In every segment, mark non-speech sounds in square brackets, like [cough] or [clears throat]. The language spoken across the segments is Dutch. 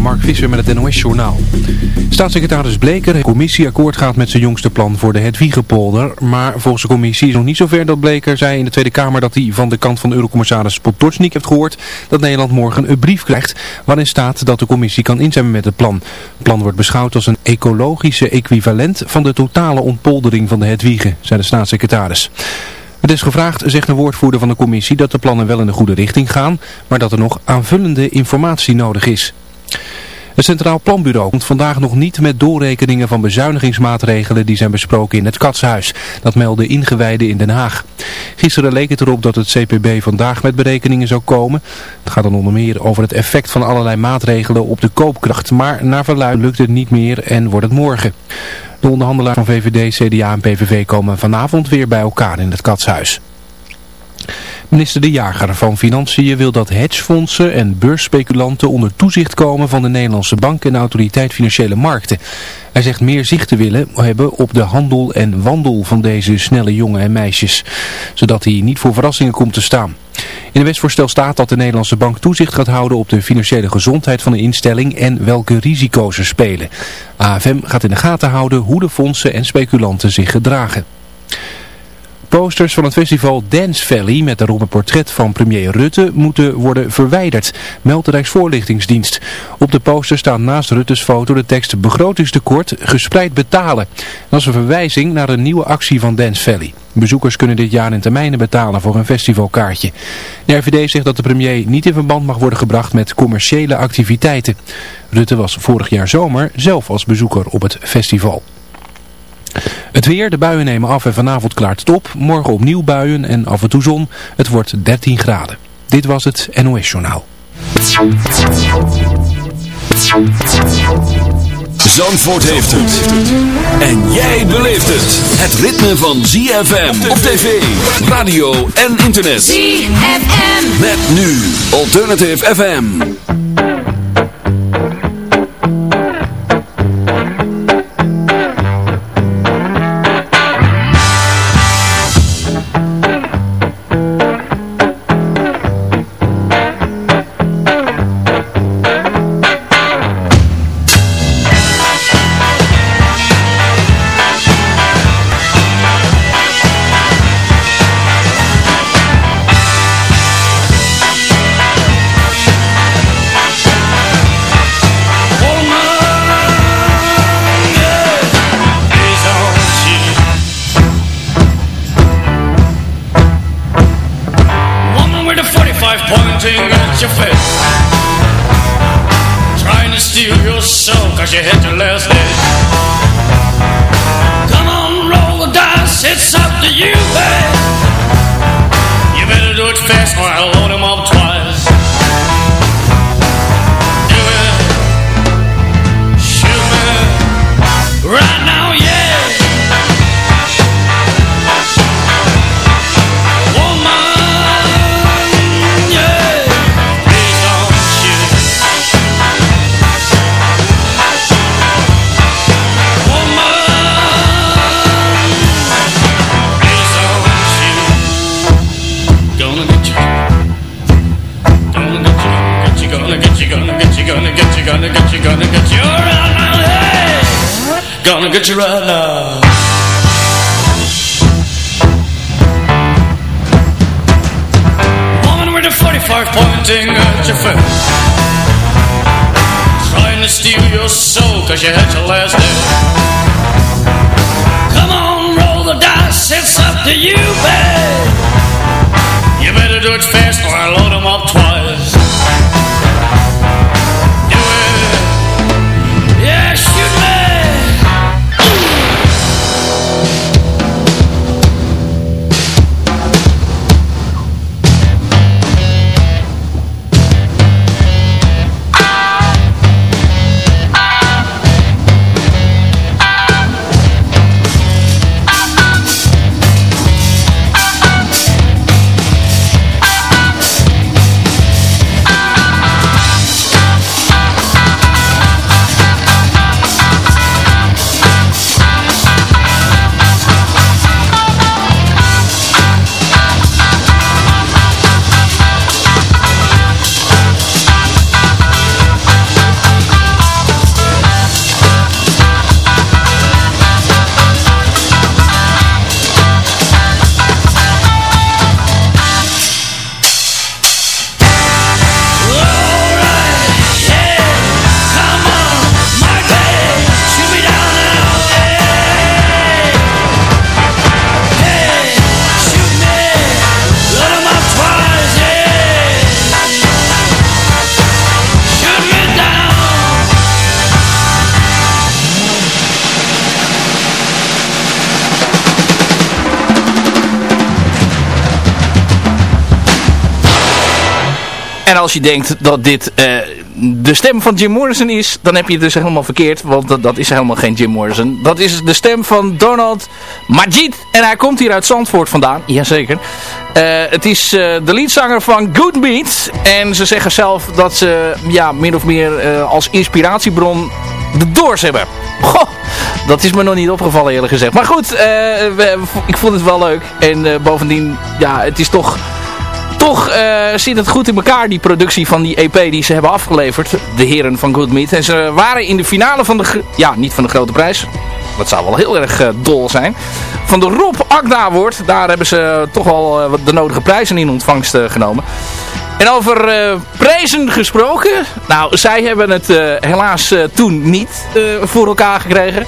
Mark Visser met het NOS-journaal. Staatssecretaris Bleker heeft commissieakkoord gaat met zijn jongste plan voor de Hedwiegepolder. Maar volgens de commissie is nog niet zover dat Bleker zei in de Tweede Kamer dat hij van de kant van de Eurocommissaris Potocnik heeft gehoord dat Nederland morgen een brief krijgt waarin staat dat de commissie kan instemmen met het plan. Het plan wordt beschouwd als een ecologische equivalent van de totale ontpoldering van de Hedwiegen, zei de staatssecretaris. Het is gevraagd, zegt een woordvoerder van de commissie, dat de plannen wel in de goede richting gaan, maar dat er nog aanvullende informatie nodig is. Het Centraal Planbureau komt vandaag nog niet met doorrekeningen van bezuinigingsmaatregelen die zijn besproken in het Katshuis. Dat melden ingewijden in Den Haag. Gisteren leek het erop dat het CPB vandaag met berekeningen zou komen. Het gaat dan onder meer over het effect van allerlei maatregelen op de koopkracht. Maar naar verluid lukt het niet meer en wordt het morgen. De onderhandelaars van VVD, CDA en PVV komen vanavond weer bij elkaar in het Katshuis. Minister De Jager van Financiën wil dat hedgefondsen en beursspeculanten onder toezicht komen van de Nederlandse Bank en Autoriteit Financiële Markten. Hij zegt meer zicht te willen hebben op de handel en wandel van deze snelle jongen en meisjes, zodat hij niet voor verrassingen komt te staan. In de wetsvoorstel staat dat de Nederlandse Bank toezicht gaat houden op de financiële gezondheid van de instelling en welke risico's er spelen. AFM gaat in de gaten houden hoe de fondsen en speculanten zich gedragen. Posters van het festival Dance Valley met daarop een portret van premier Rutte moeten worden verwijderd, meldt de Rijksvoorlichtingsdienst. Op de poster staan naast Rutte's foto de tekst begrotingstekort gespreid betalen. Dat is een verwijzing naar een nieuwe actie van Dance Valley. Bezoekers kunnen dit jaar in termijnen betalen voor een festivalkaartje. De RVD zegt dat de premier niet in verband mag worden gebracht met commerciële activiteiten. Rutte was vorig jaar zomer zelf als bezoeker op het festival. Het weer, de buien nemen af en vanavond klaart het op. Morgen opnieuw buien en af en toe zon. Het wordt 13 graden. Dit was het NOS Journaal. Zandvoort heeft het. En jij beleeft het. Het ritme van ZFM op tv, radio en internet. ZFM. Met nu Alternative FM. Gonna get you gonna get you around my head. Gonna get you right now. Woman with a 45 pointing at your face. Trying to steal your soul cause you had your last day. Come on, roll the dice, it's up to you, babe. You better do it fast or I load them up twice. Als je denkt dat dit de stem van Jim Morrison is, dan heb je het dus helemaal verkeerd. Want dat, dat is helemaal geen Jim Morrison. Dat is de stem van Donald Majid. En hij komt hier uit Zandvoort vandaan. Jazeker. Uh, het is de leadzanger van Good Meat. En ze zeggen zelf dat ze ja, min of meer als inspiratiebron de Doors hebben. Goh, dat is me nog niet opgevallen eerlijk gezegd. Maar goed, ik vond het wel leuk. En bovendien, ja, het is toch toch uh, zit het goed in elkaar, die productie van die EP die ze hebben afgeleverd. De heren van Good Meat. En ze waren in de finale van de... Ja, niet van de grote prijs. Dat zou wel heel erg uh, dol zijn. Van de Rob Agda wordt. Daar hebben ze toch wel uh, de nodige prijzen in ontvangst genomen. En over prijzen gesproken. Nou, zij hebben het helaas toen niet voor elkaar gekregen.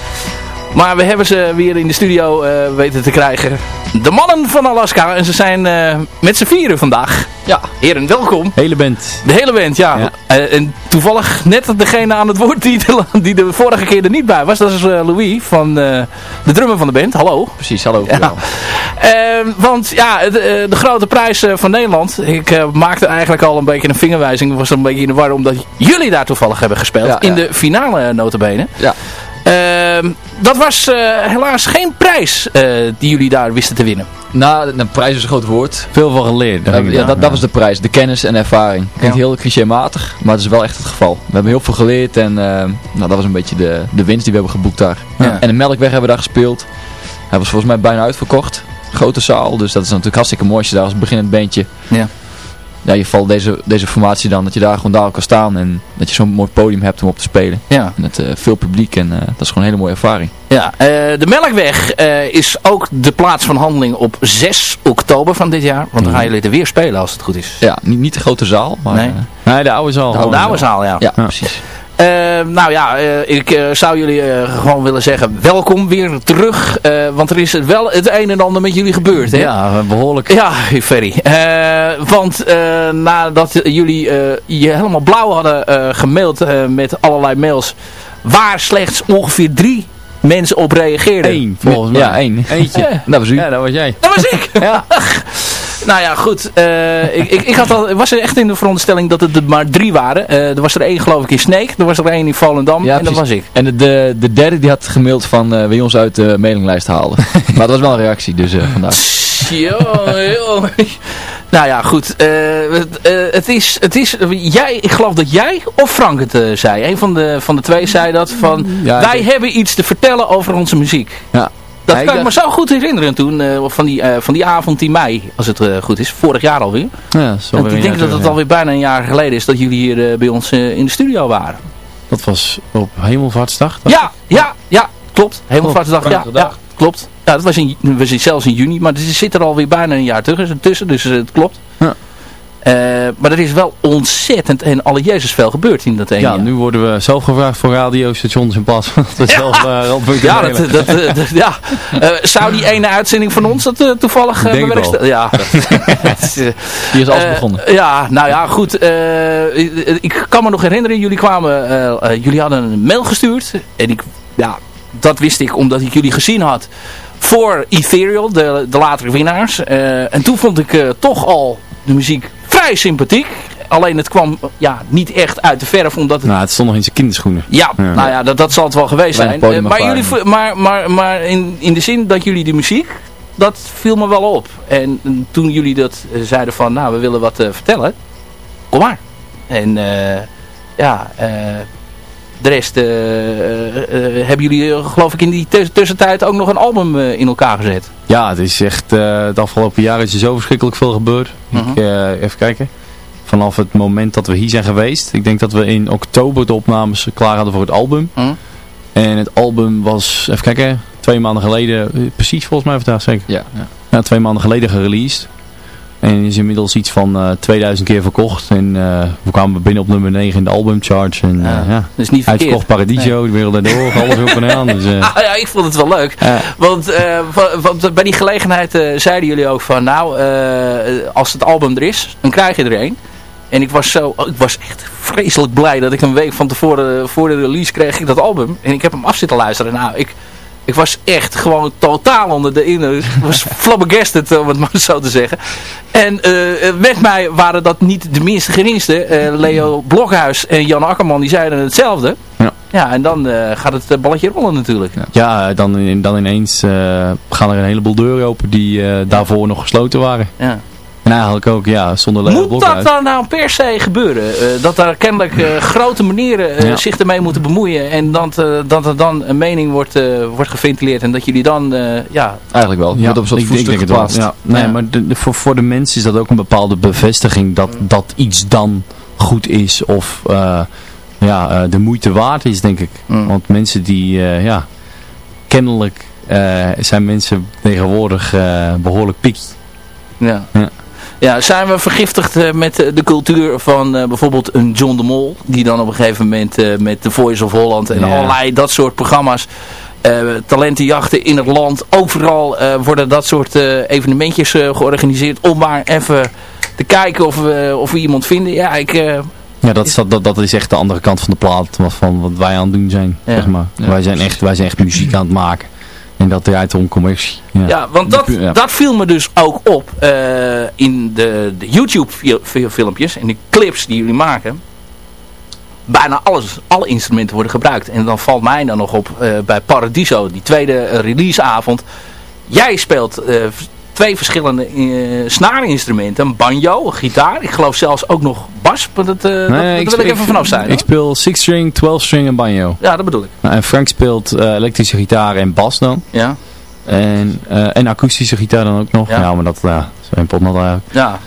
Maar we hebben ze weer in de studio weten te krijgen de mannen van Alaska. En ze zijn uh, met z'n vieren vandaag. Ja, heren, welkom. Hele band. De hele band, ja. Uh, en toevallig net degene aan het woord die de, die de vorige keer er niet bij was. Dat is uh, Louis, van de drummer van de band. Hallo. Precies, hallo. Ja. Ehm, want ja, de, de, grote prijs van Nederland. Ik maakte eigenlijk al een beetje een vingerwijzing. was een beetje in de war omdat jullie daar toevallig hebben gespeeld. Ja, in de finale notabene. Ja. Ehm, dat was uh, helaas geen prijs uh, die jullie daar wisten te winnen. Nou, de prijs is een groot woord. Veel van geleerd. Ja, dat, dat was de prijs. De kennis en ervaring. Klinkt ja. heel clichématig, maar het is wel echt het geval. We hebben heel veel geleerd en nou, dat was een beetje de, de winst die we hebben geboekt daar. Ja. En de Melkweg hebben we daar gespeeld. Hij was volgens mij bijna uitverkocht. Grote zaal, dus dat is natuurlijk hartstikke mooi als je daar als beginnend bandje ja ja, je valt deze, deze formatie dan, dat je daar gewoon daar kan staan en dat je zo'n mooi podium hebt om op te spelen. Ja. Met uh, veel publiek en uh, dat is gewoon een hele mooie ervaring. Ja, uh, de Melkweg is ook de plaats van handeling op 6 oktober van dit jaar. Want dan gaan jullie er weer spelen als het goed is. Ja, niet, niet de grote zaal, maar... Nee, nee de oude zaal. De oude, de oude zaal, ja. ja. precies. Uh, nou ja, uh, ik uh, zou jullie gewoon willen zeggen, welkom weer terug. want er is wel het een en ander met jullie gebeurd. Hè? Ja, behoorlijk. Ja, Ferry. want nadat jullie je helemaal blauw hadden gemaild met allerlei mails, waar slechts ongeveer drie mensen op reageerden. Eén, volgens mij. Ja, één. Eentje. dat was u. Ja, dat was jij. Dat was ik! ja. Nou ja, goed. Uh, ik, ik, ik, had al, was er echt in de veronderstelling dat het er maar drie waren. Uh, er was er één geloof ik in Sneek. Er was er één in Volendam. Ja, en dat was ik. En de, de, de, derde die had gemaild van uh, wil je ons uit de mailinglijst halen. [laughs] maar dat was wel een reactie. Dus vandaag. Yo, Nou ja, goed. Het, het, is, het is, jij, ik geloof dat jij of Frank het zei. Een van de, van de twee zei dat van, ja, wij hebben iets te vertellen over onze muziek. Ja, dat kan ik me zo goed herinneren toen, uh, van, die, uh, van die avond in mei, als het uh, goed is. Vorig jaar alweer. Ja, zo en ik denk dat het alweer bijna een jaar geleden is dat jullie hier bij ons in de studio waren. Dat was op Hemelvaartsdag? Ja, ja, ja, klopt. Hemelvaartsdag, ja, ja, klopt. Ja, dat was in, we zijn zelfs in juni, maar het zit er alweer bijna een jaar tussen, dus het klopt. Ja. Uh, maar er is wel ontzettend en alle Jezus veel gebeurd in dat ene Ja, nu worden we zelf gevraagd voor radiostations in plaats van dat zelf uh, Ja, dat, dat, dat, ja. Uh, [laughs] zou die ene uitzending van ons dat toevallig uh, bewerkstelligen? Ja. [laughs] Die is alles begonnen. ja, nou ja, goed. ik kan me nog herinneren, jullie kwamen, jullie hadden een mail gestuurd. En ik, ja, dat wist ik omdat ik jullie gezien had voor Ethereal, de, de latere winnaars. en toen vond ik toch al de muziek vrij sympathiek. Alleen het kwam ja, niet echt uit de verf. Omdat het... Nou, het stond nog in zijn kinderschoenen. Ja, ja. nou ja, dat, dat zal het wel geweest zijn. Uh, maar jullie, maar, maar, maar in, in de zin dat jullie de muziek, dat viel me wel op. En toen jullie dat uh, zeiden van, nou, we willen wat uh, vertellen. Kom maar. En ja, de rest hebben jullie geloof ik in die tussentijd ook nog een album in elkaar gezet. Ja, het is echt, het afgelopen jaar is er zo verschrikkelijk veel gebeurd. ik, mhm. even kijken. Vanaf het moment dat we hier zijn geweest. Ik denk dat we in oktober de opnames klaar hadden voor het album. Mhm. En het album was, even kijken, twee maanden geleden, precies volgens mij vandaag zeker. Ja, ja. ja, twee maanden geleden gereleased. En is inmiddels iets van uh, eh, 2000 keer verkocht. En uh, we kwamen binnen op nummer 9 in de albumcharts. En uh, ja, is niet verkeerd. Uitverkocht Paradiso, nee. de wereld erdoor, alles op en aan. Dus, [laughs] ah, ja, ik vond het wel leuk. Want, want, bij die gelegenheid zeiden jullie ook van, nou, als het album er is, dan krijg je er een. En ik was zo, ik was echt vreselijk blij dat ik een week van tevoren, voor de release kreeg ik dat album. En ik heb hem af zitten luisteren. Nou, ik, Ik was echt gewoon totaal onder de indruk. Ik was [laughs] flabbergasted, om het maar zo te zeggen. En uh, met mij waren dat niet de minste geringste. Uh, Leo Blokhuis en Jan Akkerman, die zeiden hetzelfde. Ja. Ja, en dan uh, gaat het balletje rollen natuurlijk. Ja, dan, dan ineens gaan er een heleboel deuren open die daarvoor nog gesloten waren. Ja. En eigenlijk ook, ja, zonder Leo Moet dat dan nou per se gebeuren? Uh, dat er kennelijk uh, grote manieren uh, zich ermee moeten bemoeien. En dat, dat er dan een mening wordt, wordt geventileerd. En dat jullie dan, ja... Eigenlijk wel. Ja, op een soort ik, denk het wel. Ja. Nee, maar de, voor, voor de mensen is dat ook een bepaalde bevestiging. Dat, dat iets dan goed is. Of ja, de moeite waard is, denk ik. Mm. Want mensen die, ja... Kennelijk zijn mensen tegenwoordig behoorlijk picky. Ja. ja. Ja, zijn we vergiftigd uh, met uh, de cultuur van uh, bijvoorbeeld een John de Mol. Die dan op een gegeven moment met The Voice of Holland en ja. allerlei dat soort programma's. talentenjachten in het land. Overal worden dat soort evenementjes georganiseerd. Om maar even te kijken of we, of we iemand vinden. Ja, ik... ja, dat is, dat, dat is echt de andere kant van de plaat van wat wij aan het doen zijn. Ja. Zeg maar. wij, zijn echt, wij zijn echt muziek aan het maken. En dat draait om commercie. Ja, ja want dat, dat viel me dus ook op uh, in de, de YouTube filmpjes en de clips die jullie maken. Bijna alles, alle instrumenten worden gebruikt. En dan valt mij dan nog op uh, bij Paradiso, die tweede releaseavond. Jij speelt twee verschillende uh, snaarinstrumenten. Een banjo, een gitaar. Ik geloof zelfs ook nog bas. Maar dat, uh, nee, dat, wil ik even vanaf zijn. Ik speel 6-string, 12-string en banjo. Ja, dat bedoel ik. Nou, en Frank speelt uh, elektrische gitaar en bas dan. Ja. En, en akoestische gitaar dan ook nog. Ja, maar dat ja, is een pot eigenlijk. Ja.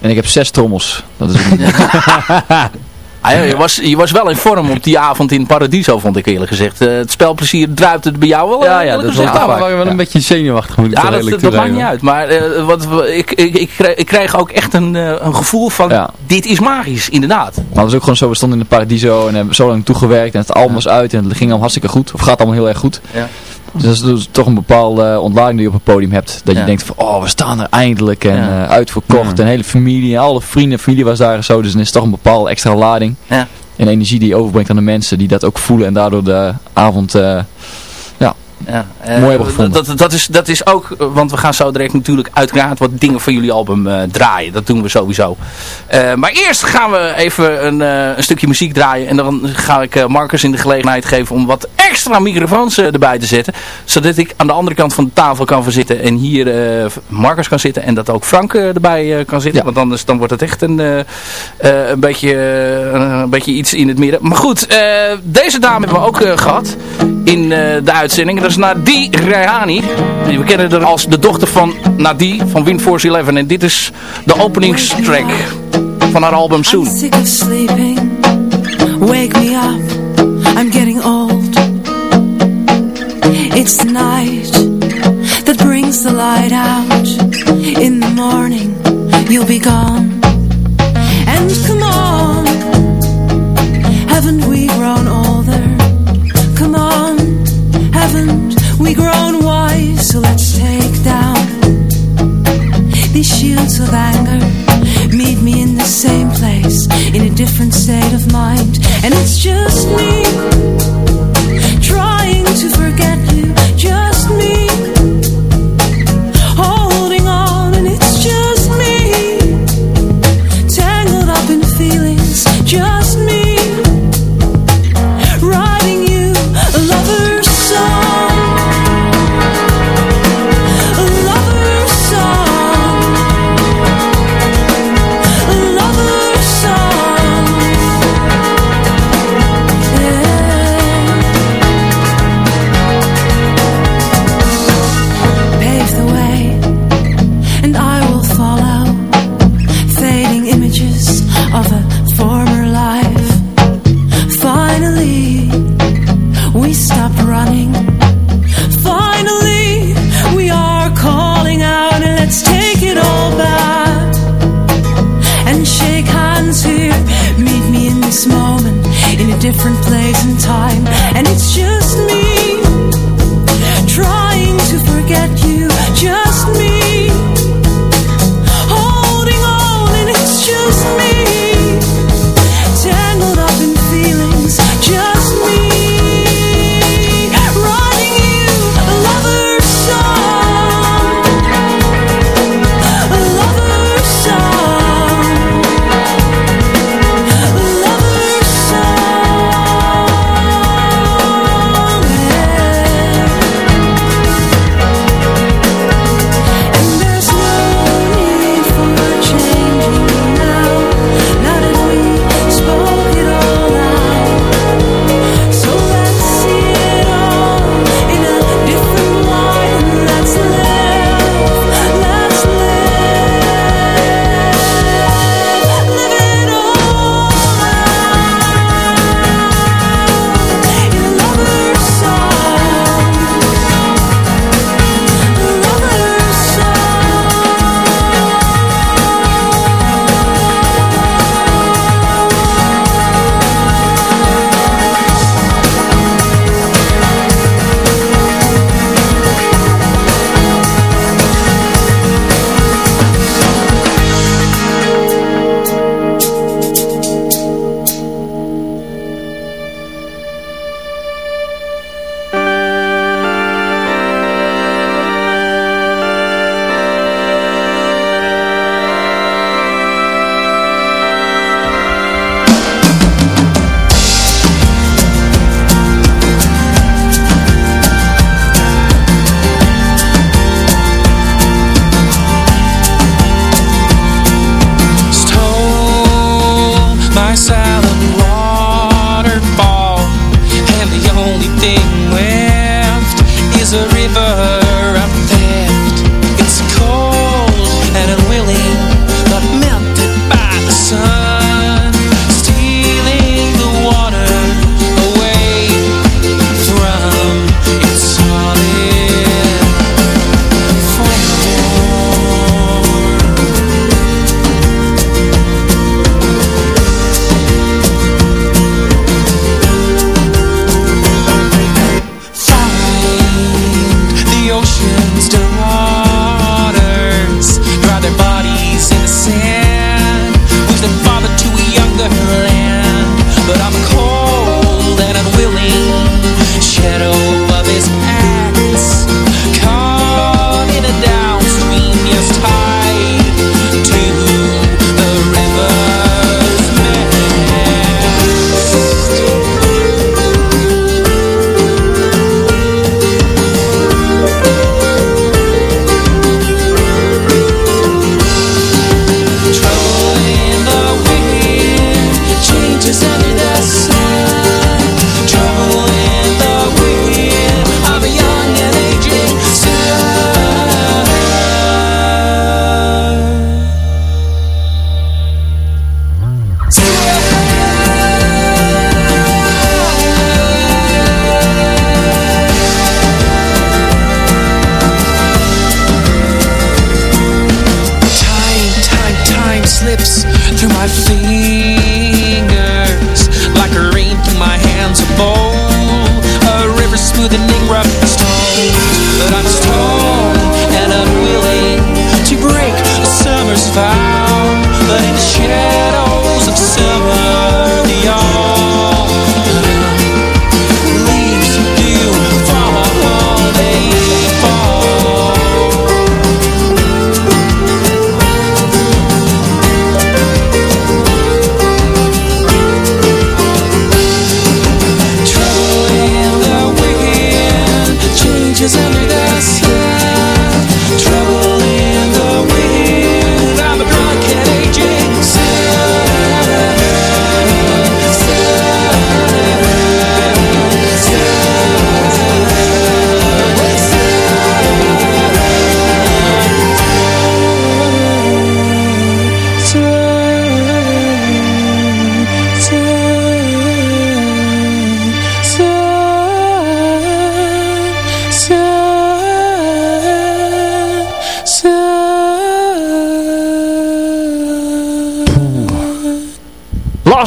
En ik heb zes trommels. Dat is [laughs] Ah, ja, je, was, je was wel in vorm op die avond in Paradiso, vond ik eerlijk gezegd. Uh, het spelplezier druipt het bij jou wel? Ja, ja dat was wel, wel een beetje zenuwachtig. Moet ja, dat, dat maakt niet uit. Maar uh, wat, ik, ik, ik, ik krijg ook echt een, uh, een gevoel van, dit is magisch, inderdaad. Maar dat is ook gewoon zo, we stonden in de Paradiso en hebben zo lang toegewerkt en het album was uit en het ging allemaal hartstikke goed. Of gaat allemaal heel erg goed. Ja. Dus dat is dus toch een bepaalde ontlading die je op het podium hebt. Dat je denkt van, oh, we staan er eindelijk. En uh, uitverkocht. En hele familie, en alle vrienden en familie was daar en zo. Dus dan is het toch een bepaalde extra lading. Ja. En energie die je overbrengt aan de mensen die dat ook voelen. En daardoor de avond uh, ja, uh, mooi hebben gevonden. Dat, dat, is, dat is ook, want we gaan zo direct natuurlijk uiteraard wat dingen van jullie album uh, draaien. Dat doen we sowieso. Uh, maar eerst gaan we even een, een, stukje muziek draaien. En dan ga ik Marcus in de gelegenheid geven om wat extra microfoons erbij te zetten. Zodat ik aan de andere kant van de tafel kan verzitten. En hier Marcus kan zitten. En dat ook Frank erbij kan zitten. Want anders dan wordt het echt een, een, beetje, een beetje iets in het midden. Maar goed, deze dame hebben we ook gehad in de uitzending is Nadi Rehani. We kennen haar als de dochter van Nadi van Windforce 11. En dit is de openingstrack van haar album Soon. I'm sick of sleeping. Wake me up. I'm getting old. It's night that brings the light out. In the morning you'll be gone. These shields of anger. Meet me in the same place, in a different state of mind. And it's just me trying to forget you, just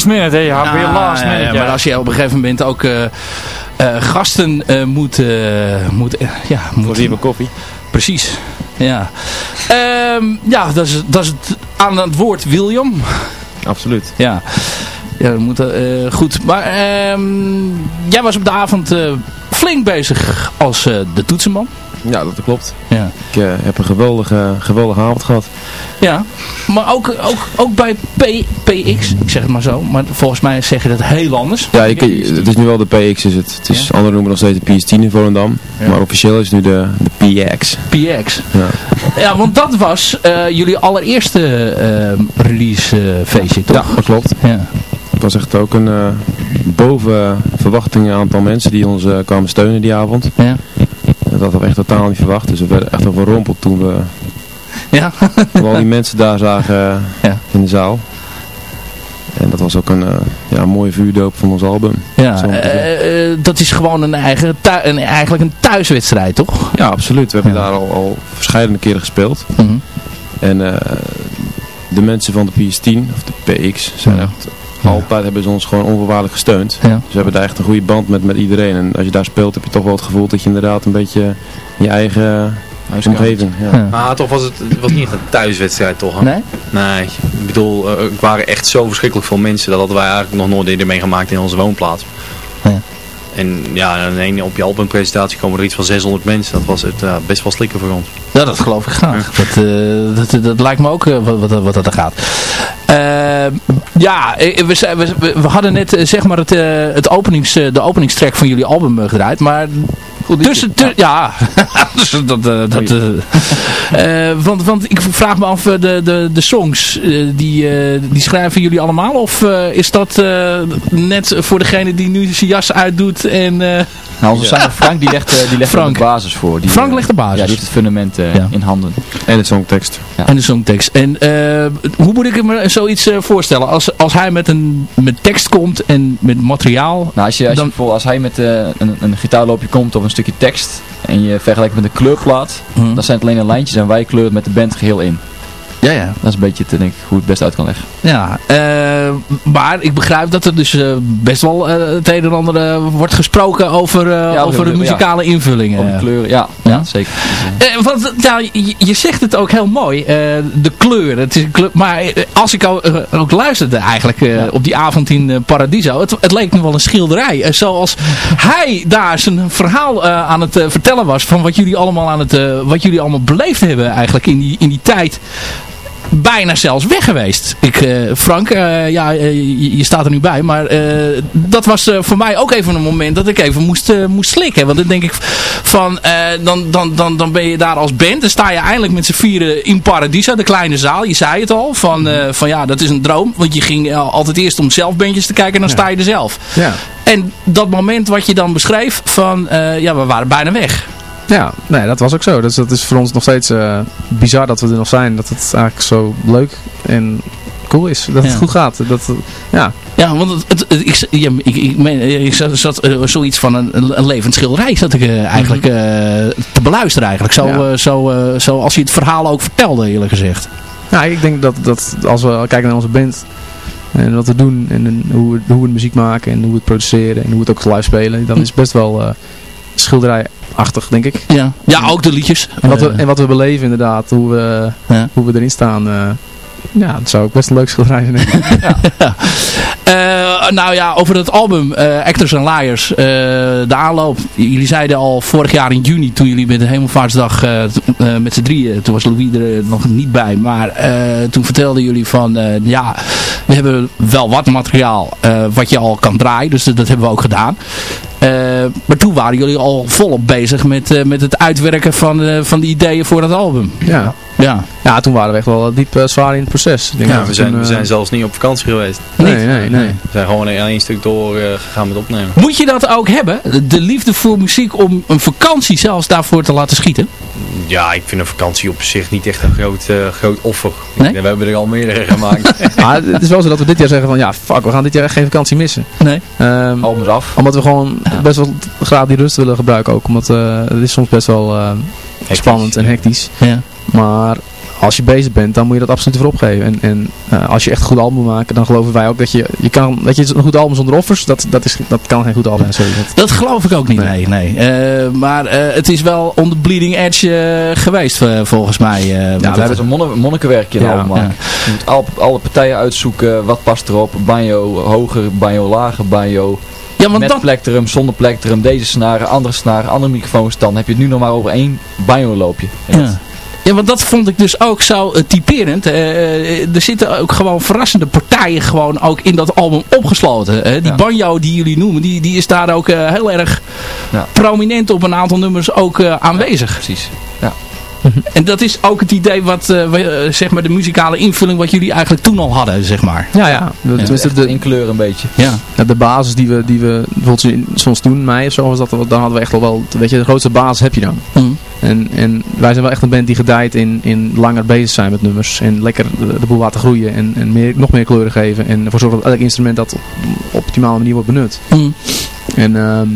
Last minute, hè? Ja, weer last ja, minute. ja, ja. maar als je op een gegeven moment ook eh, eh, gasten eh, moet, moet, ja, moet... Voor koffie. Precies, ja. Ehm, ja, dat is, dat is het, aan het woord William. Absoluut. Ja, ja we moeten, eh, goed. Maar ehm, jij was op de avond eh, flink bezig als eh, de toetsenman. Ja, dat klopt. Ja. Ik eh, heb een geweldige, geweldige avond gehad. Ja, maar ook, ook, ook bij P, PX, ik zeg het maar zo, maar volgens mij zeg je dat heel anders. Ja, ik, het is nu wel de PX is het. Het is, Anderen noemen nog steeds de PS10 in Volendam. Maar officieel is het nu de, de PX. PX. Ja. Ja, want dat was eh, jullie allereerste eh, release feestje, toch? Ja, dat klopt. Ja. Het was echt ook een boven verwachtingen aantal mensen die ons kwamen steunen die avond. Ja. Dat hadden we echt totaal niet verwacht. Dus we werden echt overrompeld toen we, Ja. we al die mensen daar zagen Ja. in de zaal. En dat was ook een, eh, ja, een mooie vuurdoop van ons album. Ja, eh, eh, dat is gewoon een eigen een, eigenlijk een thuiswedstrijd, toch? Ja, absoluut. We hebben Ja. daar al, al verschillende keren gespeeld. Mhm. En de mensen van de PS10, of de PX, zijn Ja. altijd hebben ze ons gewoon onvoorwaardelijk gesteund. Ja. Dus we hebben daar echt een goede band met, met iedereen. En als je daar speelt heb je toch wel het gevoel dat je inderdaad een beetje je eigen omgeving. Ja. Ja. Maar toch was het, het was niet echt een thuiswedstrijd toch? hè? Nee? Nee, ik bedoel, eh, er waren echt zo verschrikkelijk veel mensen. Dat hadden wij eigenlijk nog nooit eerder meegemaakt in onze woonplaats. Ja. En ja, op je albumpresentatie komen er iets van 600 mensen. Dat was het best wel slikken voor ons. Ja, dat geloof ik graag. Dat, eh, dat, dat lijkt me ook eh, wat, wat, wat dat er gaat. Eh, ja, we, we, we- hadden net zeg maar het, het openings, de openingstrack van jullie album gedraaid. Maar tussen... tu- ja, [laughs] dus dat... eh, dat eh, eh, want, want ik vraag me af, de, de, de songs, eh, die, eh, die schrijven jullie allemaal? Of eh, is dat eh, net voor degene die nu zijn jas uitdoet en... eh, Nou, onze zanger [laughs] Frank die legt, die legt Frank. de basis voor. Die, Frank legt de basis. Ja, die heeft het fundament Ja. in handen. En de songtekst. En de songtekst. En eh, hoe moet ik me zoiets eh, voorstellen? Als, als hij met, een, met tekst komt en met materiaal. Nou, als, je, als, Dan- je bijvoorbeeld, als hij met een, een gitaarloopje komt of een stukje tekst en je vergelijkt met een kleurplaat, Hm. dan zijn het alleen de lijntjes en wij kleuren het met de band geheel in. Ja, ja. Dat is een beetje te, denk ik, hoe het best uit kan leggen. ja eh, maar ik begrijp dat er dus eh, best wel eh, het een en ander wordt gesproken over, Ja, over de ja. muzikale invullingen. Op de kleuren, ja, Ja. ja. zeker. Want ja, je, je zegt het ook heel mooi. de kleur. Het is een kleur maar als ik ook, ook luisterde eigenlijk op die avond in Paradiso. Het, het leek me wel een schilderij. Zoals hij daar zijn verhaal aan het vertellen was. Van wat jullie allemaal aan het wat jullie allemaal beleefd hebben eigenlijk in die, in die tijd bijna zelfs weg geweest. Ik, eh, Frank, eh, ja, eh, je, staat er nu bij, maar dat was voor mij ook even een moment dat ik even moest, moest slikken. Want dan denk ik van, dan, dan, dan, dan ben je daar als band, dan sta je eindelijk met z'n vieren in Paradiso, de kleine zaal. Je zei het al, van, eh, van ja, dat is een droom. Want je ging altijd eerst om zelfbandjes te kijken en dan sta je er zelf. Ja. En dat moment wat je dan beschreef, van ja, we waren bijna weg. Ja, nee, dat was ook zo. Dus dat is voor ons nog steeds eh, bizar dat we er nog zijn. Dat het eigenlijk zo leuk en cool is. Dat Ja. het goed gaat. Dat, eh, ja. Ja, want het, het, het- ik, ja, ik, ik, meen, ik zat, zat eh, zoiets van een, een, levend schilderij zat ik eigenlijk eh, te beluisteren eigenlijk. Zo, Ja. zo, zo als je het verhaal ook vertelde eerlijk gezegd. ja, ik denk dat, dat als we kijken naar onze band en wat we doen en, en hoe, we, hoe we muziek maken en hoe we het produceren en hoe we het ook live spelen, dan is het best wel, schilderijachtig, denk ik. Ja, ja ook de liedjes. En wat, we, en wat we beleven inderdaad, hoe we, Ja. hoe we erin staan. eh, ja, dat zou ook best een leuk schilderij zijn. ik. [laughs] Eh, nou ja, over het album eh, Actors and Liars. eh, de aanloop. Jullie zeiden al vorig jaar in juni toen jullie met de Hemelvaartsdag eh, eh, met z'n drieën. Toen was Louis er nog niet bij. Maar eh, toen vertelden jullie van eh, ja, we hebben wel wat materiaal eh, wat je al kan draaien. Dus dat hebben we ook gedaan. Eh, maar toen waren jullie al volop bezig met, eh, met het uitwerken van, eh, van de ideeën voor dat album. ja. Ja. ja, toen waren we echt wel diep eh, zwaar in het proces. Ik denk Ja, dat we zijn, toen, we eh, zijn zelfs niet op vakantie geweest. Nee, nee, nee. We zijn gewoon in één stuk door eh, gegaan met opnemen. Moet je dat ook hebben? De liefde voor muziek om een vakantie zelfs daarvoor te laten schieten? Ja, ik vind een vakantie op zich niet echt een groot, eh, groot offer. Nee? We hebben er al meerdere [laughs] gemaakt. Maar het is wel zo dat we dit jaar zeggen van ja, fuck, we gaan dit jaar echt geen vakantie missen. Nee. Ehm, Albums af. omdat we gewoon best wel graag die rust willen gebruiken ook. Omdat eh, het is soms best wel eh, spannend en hectisch. Ja. Maar als je bezig bent, dan moet je dat absoluut voor opgeven. En, en eh, als je echt een goed album moet maken, dan geloven wij ook dat je, je kan, dat je een goed album zonder offers, dat, dat, is, dat kan geen goed album zijn. Sorry. Dat- Dat geloof ik ook niet, nee. nee. Eh, maar eh, het is wel on the bleeding edge geweest, volgens mij. eh, Ja, het- we hebben zo'n monnik monnikenwerkje in Ja, de album maken. Je moet al, alle partijen uitzoeken, wat past erop. Banjo hoger, banjo lager, banjo ja, want met dat, plektrum, zonder plektrum, deze snaren, andere snaren, andere microfoons. Dan heb je het nu nog maar over één banjo loopje. Ja. Ja, want dat vond ik dus ook zo eh, typerend. Eh, eh, er zitten ook gewoon verrassende partijen gewoon ook in dat album opgesloten. Die Ja. banjo die jullie noemen, die, die is daar ook eh, heel erg Ja. prominent op een aantal nummers ook eh, aanwezig. Precies. [laughs] En dat is ook het idee wat, eh, wa- eh, zeg maar de muzikale invulling wat jullie eigenlijk toen al hadden, zeg maar. Ja, ja. Tenminste, de, in kleur een beetje. Ja. Ja, de basis die we, die we bijvoorbeeld soms doen, mij of zo, was dat, dan hadden we echt wel wel, weet je, de grootste basis heb je dan. Mm. En, en wij zijn wel echt een band die gedijt in, in langer bezig zijn met nummers. En lekker de, de boel laten groeien en, en meer, nog meer kleuren geven. En ervoor zorgen dat elk instrument dat op, op optimale manier wordt benut. Mm. En ehm,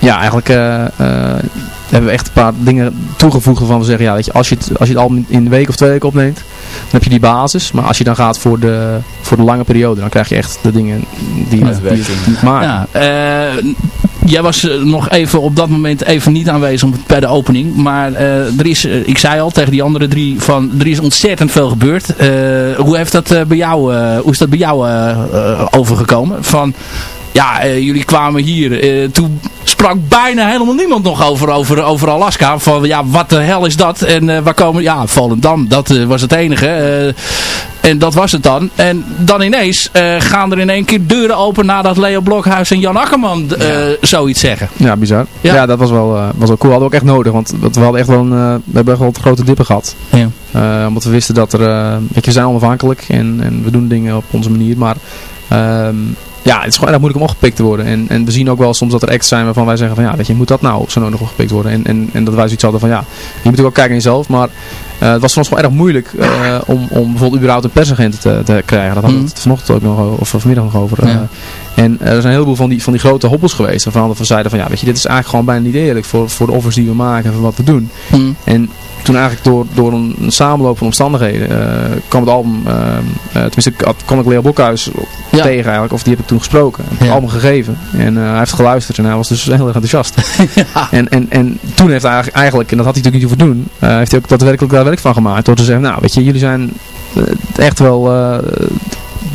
ja, eigenlijk eh, eh, hebben we echt een paar dingen toegevoegd waarvan we zeggen, ja, weet je, als je het, als je het album in een week of twee weken opneemt, dan heb je die basis. Maar als je dan gaat voor de, voor de lange periode, dan krijg je echt de dingen die, Uitwerking. die, die het maken. Ja, eh, jij was eh, nog even op dat moment even niet aanwezig bij de opening. Maar eh, er is, ik zei al tegen die andere drie, van er is ontzettend veel gebeurd. Eh, hoe, heeft dat, bij jou, eh, hoe is dat bij jou overgekomen? Van, ja, jullie kwamen hier. eh, toen sprak bijna helemaal niemand nog over, over, over Alaska. Van, ja, wat de hel is dat? En eh, waar komen... Ja, Volendam, dat eh, was het enige. eh, en dat was het dan. En dan ineens gaan er in één keer deuren open nadat Leo Blokhuis en Jan Akkerman eh, zoiets zeggen. Ja, bizar. Ja. Ja, dat was wel, was wel cool. Hadden we ook echt nodig, want we hadden echt wel een, we hebben wel grote dippen gehad. Ja. Omdat we wisten dat er, we zijn onafhankelijk en, en we doen dingen op onze manier, maar ehm, ja, het is gewoon erg moeilijk om opgepikt te worden. En, en we zien ook wel soms dat er acts zijn waarvan wij zeggen van ja, weet je, moet dat nou zo nodig opgepikt worden? En, en, en dat wij zoiets hadden van ja, je moet ook wel kijken naar jezelf, maar eh, het was voor ons gewoon erg moeilijk eh, om, om bijvoorbeeld überhaupt een persagent te, te krijgen. Dat hadden we Mhm. het vanochtend ook nog, of vanmiddag nog over. eh. Ja. En er zijn een heleboel van die, van die grote hobbels geweest. Waarvan we zeiden van ja, weet je, dit is eigenlijk gewoon bijna niet eerlijk voor, voor de offers die we maken en voor wat we doen. Hm. En toen eigenlijk door, door een, een samenloop van omstandigheden eh, kwam het album, eh, eh, tenminste kwam ik Leo Blokhuis Ja. tegen eigenlijk, of die heb ik toen gesproken. Heb ik Ja. het album gegeven en eh, hij heeft geluisterd en hij was dus heel erg enthousiast. [laughs] en, en, en toen heeft hij eigenlijk, en dat had hij natuurlijk niet hoeven doen, eh, heeft hij ook daadwerkelijk daar werk van gemaakt. Door te zeggen, nou weet je, jullie zijn eh, echt wel, eh,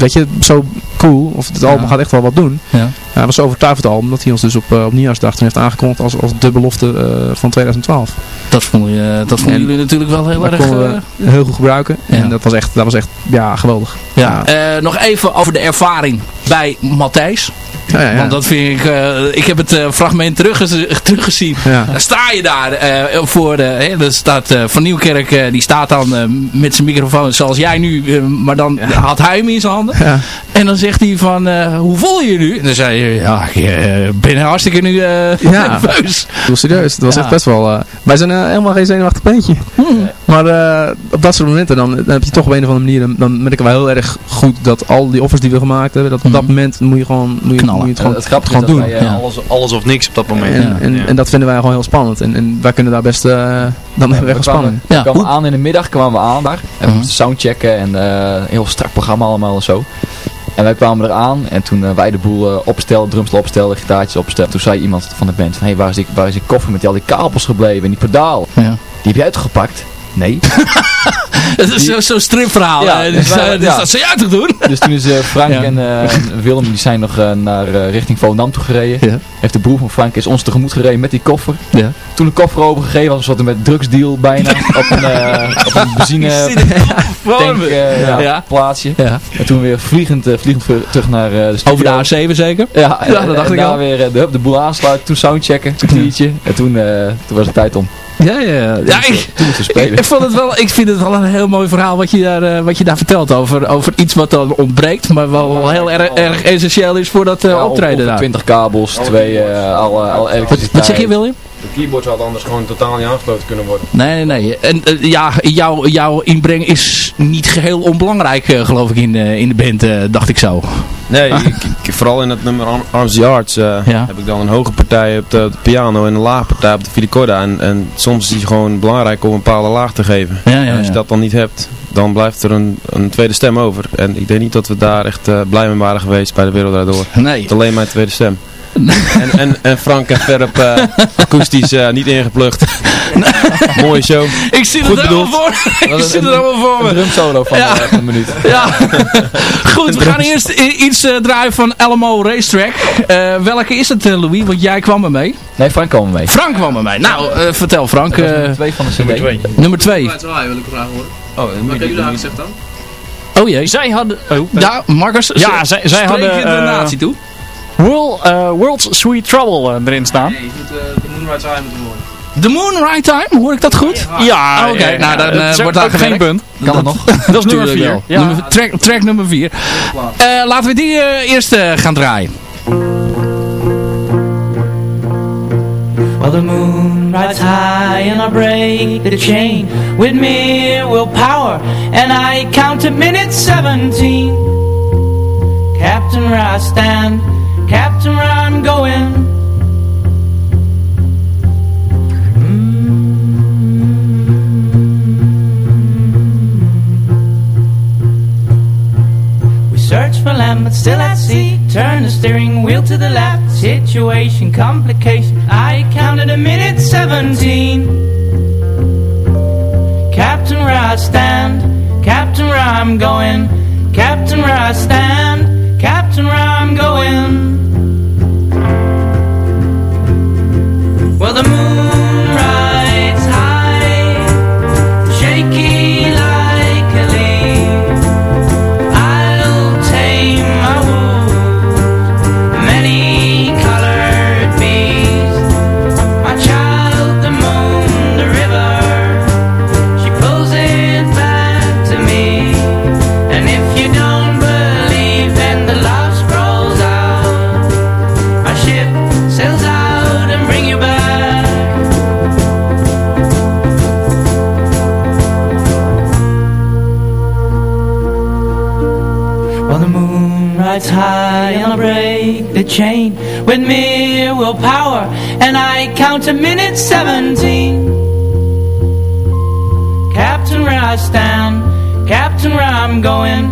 weet je, zo cool, of het album gaat echt wel wat doen. Ja. Hij was zo overtuigd het album dat hij ons dus op, eh, op nieuwjaarsdag toen heeft aangekondigd als, als de belofte eh, van 2012. Dat vonden, je, dat vonden En jullie natuurlijk wel heel erg... eh, heel goed gebruiken. En dat was echt, dat was echt ja, geweldig. ja. Eh, nog even over de ervaring bij Matthijs. Ja, ja, ja. Want dat vind ik... eh, ik heb het eh, fragment teruggez- teruggezien. Ja. Dan sta je daar eh, voor. Hè, dat staat Van Nieuwkerk, die staat dan met zijn microfoon zoals jij nu. maar dan had hij hem in zijn handen. Ja. En dan zegt hij van, hoe voel je je nu? En dan zei je, ja, ik ben hartstikke nu Ja. [laughs] nerveus. Heel serieus. Dat was echt best wel... wij zijn helemaal geen zenuwachtig peentje. Maar eh, op dat soort momenten dan, dan heb je toch op een of andere manier... Dan, dan merken wij heel erg goed dat al die offers die we gemaakt hebben... Dat op dat Mhm. moment moet je gewoon, moet je, Knallen. Het gewoon, het grappige gewoon doen. wij, eh, Ja. Alles, alles of niks op dat moment. En, Ja. en, Ja. en dat vinden wij gewoon heel spannend. En, en wij kunnen daar best... eh, dan hebben we echt we kwamen, Ja, we kwamen hoe- aan in de middag, kwamen we aan daar. En we Mhm. soundchecken en een heel strak programma allemaal en zo. En wij kwamen eraan en toen wij de boel opstelden, drumstel opstelden, gitaartjes opstelden. Toen zei iemand van de band van, hé, hey, waar, is die, waar is die koffer met al die kabels gebleven en die pedaal? Ja. Die heb je uitgepakt? Nee. [laughs] dat is zo'n zo stripverhaal. Ja, dus, dus, ja. dat zou jij toch doen? Dus toen is Frank en Willem, die zijn nog naar richting Volendam toe gereden. Ja. Heeft de broer van Frank is ons tegemoet gereden met die koffer. Ja. Toen de koffer overgegeven was, was er met drugsdeal bijna op een, op een [laughs] benzine tank ja, plaatsje. Ja. En toen weer vliegend, vliegend terug naar de studio. Over de A7 zeker? Ja, ja dat dacht en ik al. weer de, de boel aansluiten, toen soundchecken, een kwartiertje. En toen, toen was het tijd om. Ja, ja, ja. ja ik, ik, ik, vond het wel, ik vind het wel een heel mooi verhaal wat je daar, uh, wat je daar vertelt over, over iets wat dan ontbreekt, maar wel heel erg, erg essentieel is voor dat uh, ja, optreden daar. 20 kabels, twee, uh, alle, alle elektriciteit. Wat zeg je William? De keyboard had anders gewoon totaal niet aangesloten kunnen worden. Nee, nee, nee. En uh, ja, jouw, jouw inbreng is niet geheel onbelangrijk, uh, geloof ik, in, uh, in de band, dacht ik zo. Nee, [laughs] ik, vooral in het nummer Arms Yards ja. heb ik dan een hoge partij op de, op de, piano en een lage partij op de filicorda. En, en soms is het gewoon belangrijk om een bepaalde laag te geven. Ja, en als je dat dan niet hebt, dan blijft er een, een tweede stem over. En ik denk niet dat we daar echt blij mee waren geweest bij de Wereld Daardoor. Nee. Het alleen mijn tweede stem. En, en, en Frank en Ferp uh, akoestisch uh, niet ingeplucht. [laughs] Mooie show. Ik zie het allemaal voor Ik zie het allemaal voor me. Een drum solo van, ja. uh, een minuut. Ja. [laughs] Goed, we gaan eerst iets draaien van LMO Racetrack. welke is het Louis? Want jij kwam er mee. Nee, Frank kwam er mee. Frank kwam er mee. Nou, vertel Frank. nummer 2 van de cd. Nummer 2. Nummer 2. wil ik graag horen. Oh, Wat heb jullie gezegd dan? Oh jee. Zij hadden... Oh, ja, Marcus. Ja, zij, zij hadden... de natie toe. World, uh, World's Sweet Trouble uh, erin staan. Nee, je moet uh, de Moonrise Time moeten horen. De Moonrise Time? Hoor ik dat goed? Ja, oké. Okay, nou, dan uh, wordt daar geen punt. Kan dat nog? [laughs] dat is nummer 4. Ja. Nummer, track, track nummer 4. laten we die eerst gaan draaien. Well, the moon rides high and I break the chain with mere willpower, and I count to minute 17. Captain, where I stand, Captain, where I'm going. Mm. We search for land, but still at sea. Turn the steering wheel to the left. Situation, complication. I counted a minute 17. Captain, where I stand, Captain, where I'm going. Captain, where I stand. Captain, where I'm going. Well, the moon with mere willpower, and I count to minute 17. Captain, where I stand, Captain, where I'm going,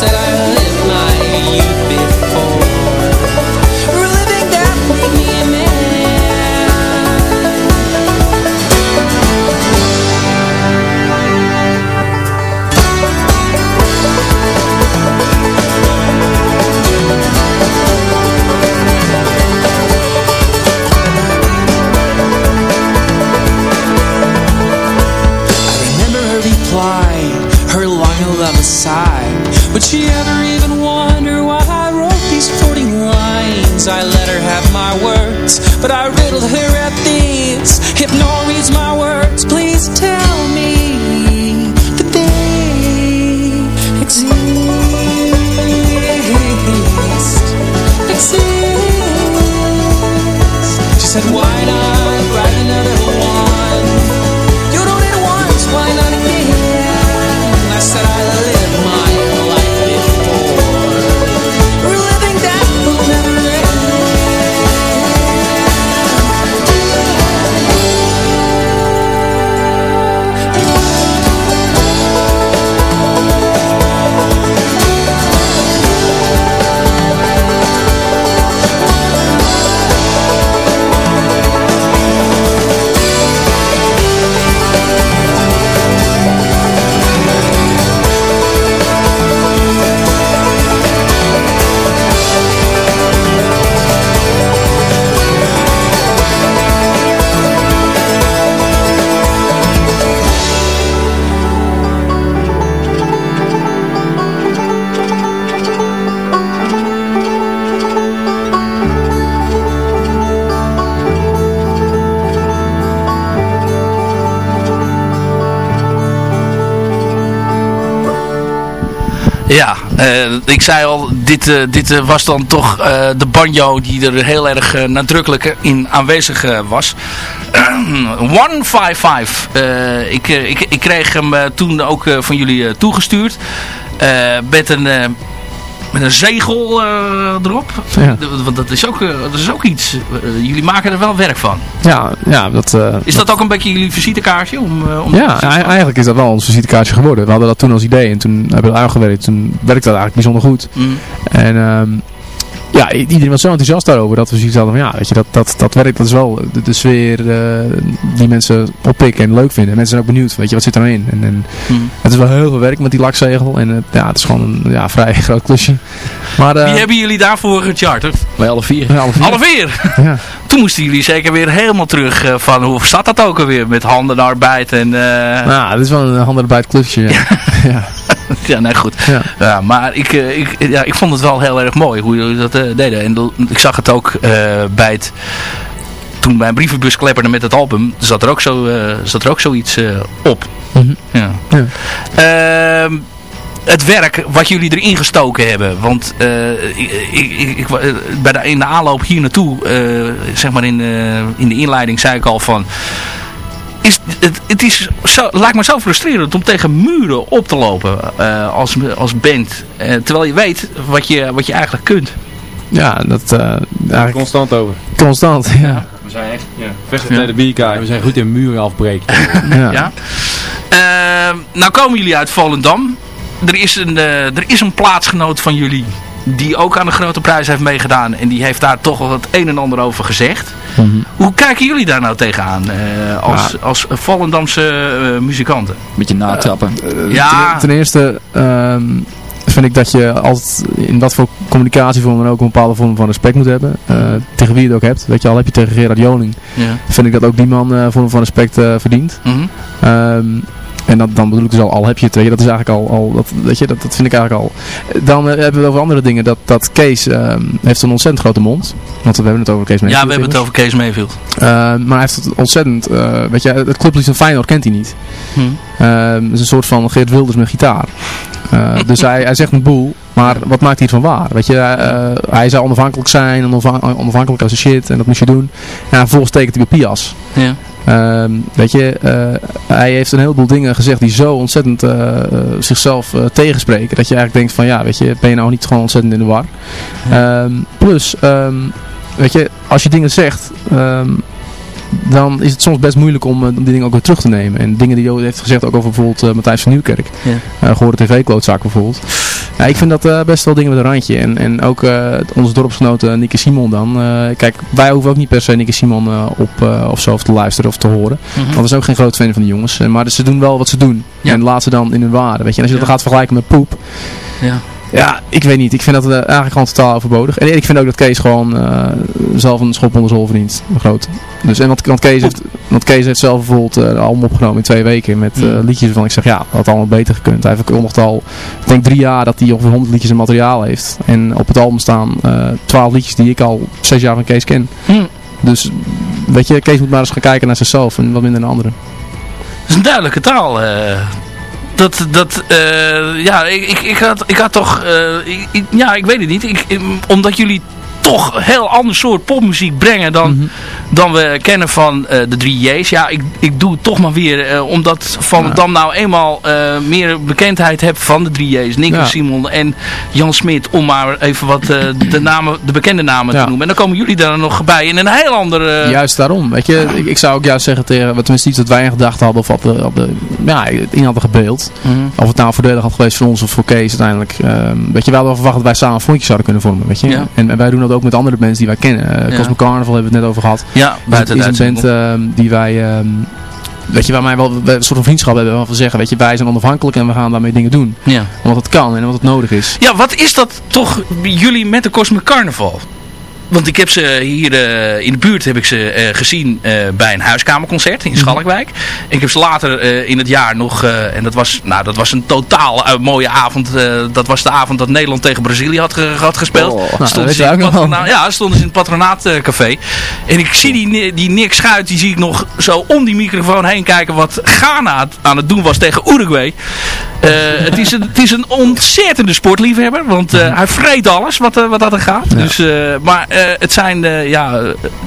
said I Ja, eh, ik zei al, dit, eh, dit eh, was dan toch de banjo die er heel erg nadrukkelijk in aanwezig was. [clears throat] 155. Eh, ik, ik, ik kreeg hem toen ook van jullie toegestuurd. Met een... met een zegel eh, erop. Ja. Want dat is ook, eh, dat is ook iets. eh, jullie maken er wel werk van. Ja, ja dat... Is dat ook een beetje jullie visitekaartje? Om, om Ja, ei- eigenlijk is dat wel ons visitekaartje geworden. We hadden dat toen als idee en toen hebben we het aangewerkt. Toen werkte dat eigenlijk bijzonder goed. Mm. En ehm, ja, iedereen was zo enthousiast daarover dat we zoiets hadden van ja, weet je, dat, dat, dat werkt, dat is wel de, de sfeer eh, die mensen oppikken en leuk vinden. En mensen zijn ook benieuwd, weet je, wat zit er nou in? En, en Mm. het is wel heel veel werk met die lakzegel en het, ja, het is gewoon een ja, vrij [laughs] groot klusje. Maar, eh, Wie hebben jullie daarvoor gecharterd? Wij alle vier. ja, alle vier. Alle vier? [laughs] Ja. Toen moesten jullie zeker weer helemaal terug eh, van hoe zat dat ook alweer met handenarbeid en... eh, Nou, dit is wel een handen erbij het klusje. Ja. [laughs] ja. [laughs] ja, nee, goed. Ja. Ja, maar ik, eh, ik, ja, ik vond het wel heel erg mooi hoe jullie dat eh, deden. En de- ik zag het ook eh, bij het... Toen mijn brievenbus klepperde met het album, zat er ook, zo, eh, zat er ook zoiets op. Mhm. Ja. Ja. Ehm, het werk wat jullie erin gestoken hebben. Want ik, ik, ik, bij de, in de aanloop hier naartoe, zeg maar in, in de inleiding zei ik al van... Is, het, het is zo, lijkt me zo frustrerend om tegen muren op te lopen eh, als, als band. Eh, terwijl je weet wat je, wat je eigenlijk kunt. Ja, dat eh eigenlijk Constant over. constant. Ja. We zijn echt ja, Vechten tegen de bierkaai. we zijn goed in muren afbreken. [laughs] Ja. Ja. Ehm, nou komen jullie uit Volendam. Er is, een, eh, er is een plaatsgenoot van jullie die ook aan de grote prijs heeft meegedaan. En die heeft daar toch wel het een en ander over gezegd. Hoe kijken jullie daar nou tegenaan eh, als, als Volendamse eh, muzikanten? Beetje natrappen. Eh, Ja. Ten, ten eerste, ehm, vind ik dat je altijd in wat voor communicatievorm dan ook een bepaalde vorm van respect moet hebben. Uh, tegen wie je het ook hebt. Weet je, al heb je tegen Gerard Joling. Ja. Vind ik dat ook die man uh, vorm van respect uh, verdient. Mhm. Um, en dat, dan bedoel ik dus al, al heb je het, weet je, dat is eigenlijk al, al dat, weet je, dat, dat vind ik eigenlijk al. Dan uh, hebben we over andere dingen, dat, dat Kees uh, heeft een ontzettend grote mond. Want we hebben het over Kees Mayfield. Ja, we hebben het over Kees Mayfield. Uh, maar hij heeft het ontzettend, weet je, het clublied van Feyenoord kent hij niet. Hm. het is een soort van Geert Wilders met gitaar. [laughs] dus hij, hij zegt een boel, maar wat maakt hij ervan waar? Weet je, hij zou onafhankelijk zijn, onafhankelijk als shit en dat moest je doen. En vervolgens tekent hij bij Pias. Ja. Um, weet je, uh, hij heeft een heleboel dingen gezegd die zo ontzettend uh, uh, zichzelf tegenspreken. Dat je eigenlijk denkt van ja, weet je, ben je nou niet gewoon ontzettend in de war. Ja. Um, plus, um, weet je, als je dingen zegt, dan is het soms best moeilijk om, om die dingen ook weer terug te nemen. En dingen die Jo heeft gezegd, ook over bijvoorbeeld Matthijs van Nieuwkerk. Ja. Uh, gehoorde tv-klootzaak bijvoorbeeld. Ja, ik vind dat uh, best wel dingen met een randje. En, en ook uh, onze dorpsgenote Nikke Simon dan. kijk, wij hoeven ook niet per se Nikke Simon op of zo of te luisteren of te horen. Mhm. Mm -hmm. Want we zijn ook geen groot fan van die jongens. maar dus ze doen wel wat ze doen. Ja. En laat ze dan in hun waarde. Weet je. En als je dat gaat vergelijken met poep. Ja. Ja, ik weet niet. Ik vind dat uh, eigenlijk gewoon totaal overbodig. En ik vind ook dat Kees gewoon uh, zelf een schop onder hol verdient. Groot. Dus, en want, want, Kees heeft, want Kees heeft zelf bijvoorbeeld uh, een album opgenomen in twee weken met uh, liedjes waarvan ik zeg, ja, dat had allemaal beter gekund. Hij heeft verkondigd al, ik denk drie jaar dat hij ongeveer 100 liedjes en materiaal heeft. En op het album staan 12 liedjes die ik al zes jaar van Kees ken. Mm. Dus, weet je, Kees moet maar eens gaan kijken naar zichzelf en wat minder naar anderen. Dat is een duidelijke taal, dat, dat uh, ja, ik, ik, ik, had, ik had toch, ik, ja, ik weet het niet. Ik, omdat jullie toch een heel ander soort popmuziek brengen dan, Mhm. mm -hmm. dan we kennen van uh, de 3J's. Ja, ik, ik doe het toch maar weer, omdat Van ja. Dam nou eenmaal meer bekendheid heeft van de 3J's. Nick ja. Simon en Jan Smit, om maar even wat de, namen, de bekende namen ja. te noemen. En dan komen jullie daar nog bij in een heel andere... Juist daarom, weet je. Ik, ik zou ook juist zeggen tegen, tenminste iets dat wij in gedachten hadden of op de, op de ja, in hadden gebeeld. Mhm. Mm -hmm. Of het nou voordelig had geweest voor ons of voor Kees uiteindelijk. Um, weet je, we hadden verwacht dat wij samen een frontje zouden kunnen vormen, weet je. En, en wij doen dat ook met andere bands die wij kennen. Uh, Cosmic Carnival hebben we het net over gehad. Ja, buiten is een band uh, die wij... Um, weet je, waar wij wel een soort van vriendschap hebben waarvan zeggen, weet je, wij zijn onafhankelijk en we gaan daarmee dingen doen. Ja. Omdat het kan en omdat het nodig is. Ja, wat is dat toch jullie met de Cosmic Carnival? Want ik heb ze hier uh, in de buurt heb ik ze uh, gezien uh, bij een huiskamerconcert in Schalkwijk. Mm -hmm. Ik heb ze later in het jaar nog, en dat was, nou, dat was een totaal mooie avond. dat was de avond dat Nederland tegen Brazilië had, ge had gespeeld. Oh, nou, stonden ze in ja, stonden ze in het patronaatcafé. En ik zie die, die Nick Schuit, die zie ik nog zo om die microfoon heen kijken wat Ghana aan het doen was tegen Uruguay. het, is een, het is een ontzettende sportliefhebber, want hij vreet alles wat, wat dat er gaat. Ja. Dus, maar het zijn uh, ja,